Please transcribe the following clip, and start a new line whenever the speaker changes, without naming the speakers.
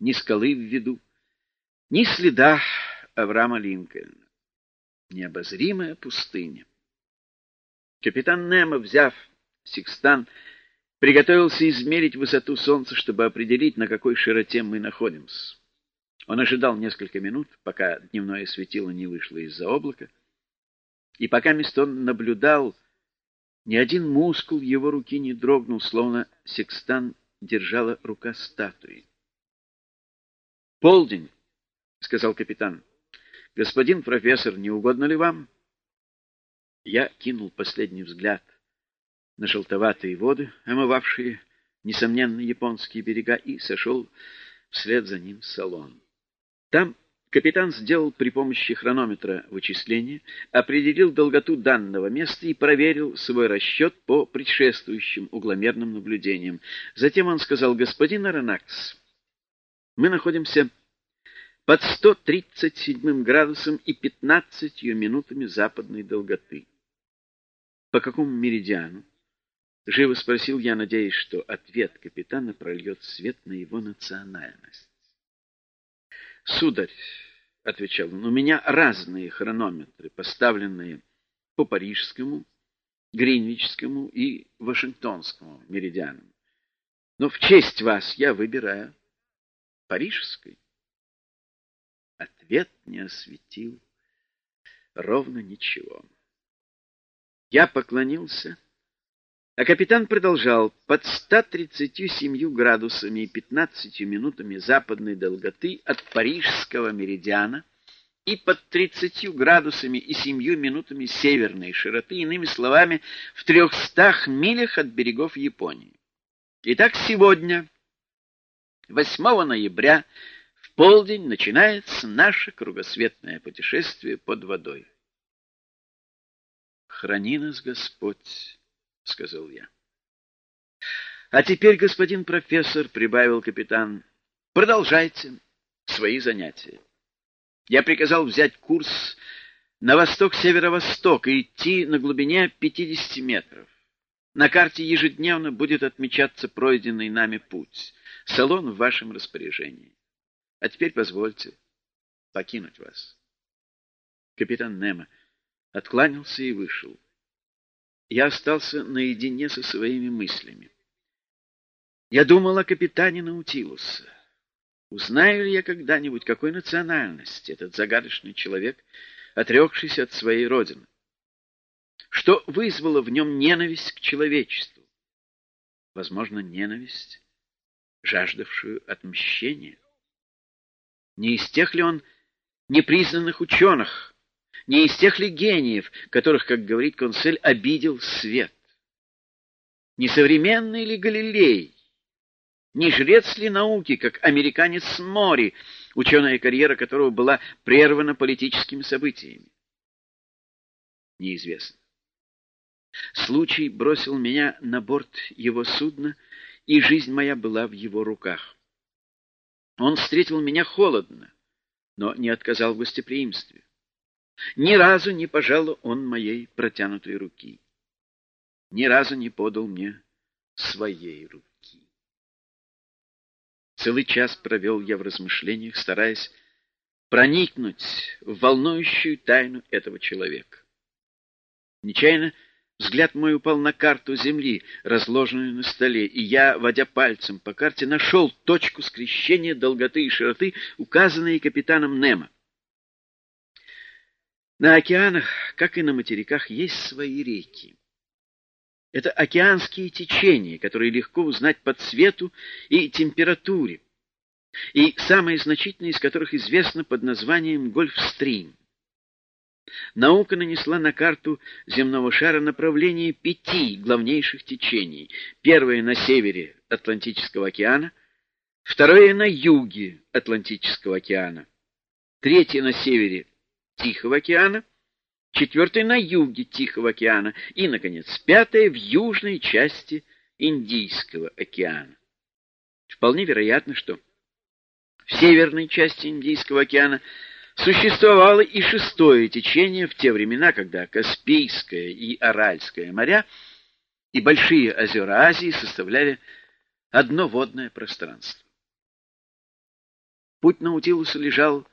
ни скалы в виду, ни следа Авраама Линкольна. Необозримая пустыня. Капитан Немо, взяв секстан, приготовился измерить высоту солнца, чтобы определить, на какой широте мы находимся. Он ожидал несколько минут, пока дневное светило не вышло из-за облака, и пока мест он наблюдал, ни один мускул его руки не дрогнул, словно секстан держала рука статуи. «Полдень», — сказал капитан. «Господин профессор, не угодно ли вам?» Я кинул последний взгляд на желтоватые воды, омывавшие, несомненно, японские берега, и сошел вслед за ним в салон. Там капитан сделал при помощи хронометра вычисления, определил долготу данного места и проверил свой расчет по предшествующим угломерным наблюдениям. Затем он сказал, господин Аронакс, мы находимся под 137 градусом и 15 минутами западной долготы. По какому меридиану? Живо спросил я, надеясь, что ответ капитана прольет свет на его национальность. «Сударь», — отвечал он, — «у меня разные хронометры, поставленные по парижскому, гринвичскому и вашингтонскому меридианам. Но в честь вас я выбираю парижский». Ответ не осветил ровно ничего. Я поклонился а капитан продолжал, под 137 градусами и 15 минутами западной долготы от парижского меридиана и под 30 градусами и 7 минутами северной широты, иными словами, в 300 милях от берегов Японии. Итак, сегодня, 8 ноября, в полдень начинается наше кругосветное путешествие под водой. Храни нас, Господь! — сказал я. — А теперь, господин профессор, — прибавил капитан, — продолжайте свои занятия. Я приказал взять курс на восток-северо-восток и идти на глубине 50 метров. На карте ежедневно будет отмечаться пройденный нами путь. Салон в вашем распоряжении. А теперь позвольте покинуть вас. Капитан Немо откланялся и вышел я остался наедине со своими мыслями. Я думал о капитане Наутилуса. Узнаю ли я когда-нибудь, какой национальности этот загадочный человек, отрекшийся от своей родины? Что вызвало в нем ненависть к человечеству? Возможно, ненависть, жаждавшую отмщения. Не из тех ли он непризнанных ученых, не из тех ли гениев, которых, как говорит консель, обидел свет? Не современный ли Галилей? Не жрец ли науки, как американец Мори, ученая карьера которого была прервана политическими событиями? Неизвестно. Случай бросил меня на борт его судна, и жизнь моя была в его руках. Он встретил меня холодно, но не отказал в гостеприимстве. Ни разу не пожал он моей протянутой руки. Ни разу не подал мне своей руки. Целый час провел я в размышлениях, стараясь проникнуть в волнующую тайну этого человека. Нечаянно взгляд мой упал на карту Земли, разложенную на столе, и я, водя пальцем по карте, нашел точку скрещения долготы и широты, указанные капитаном Немо. На океанах, как и на материках, есть свои реки. Это океанские течения, которые легко узнать по цвету и температуре, и самые значительные из которых известны под названием Гольфстрим. Наука нанесла на карту земного шара направление пяти главнейших течений. Первое на севере Атлантического океана, второе на юге Атлантического океана, третье на севере Тихого океана, четвертое на юге Тихого океана и, наконец, пятое в южной части Индийского океана. Вполне вероятно, что в северной части Индийского океана существовало и шестое течение в те времена, когда Каспийское и Аральское моря и большие озера Азии составляли одно водное пространство. Путь Наутилуса лежал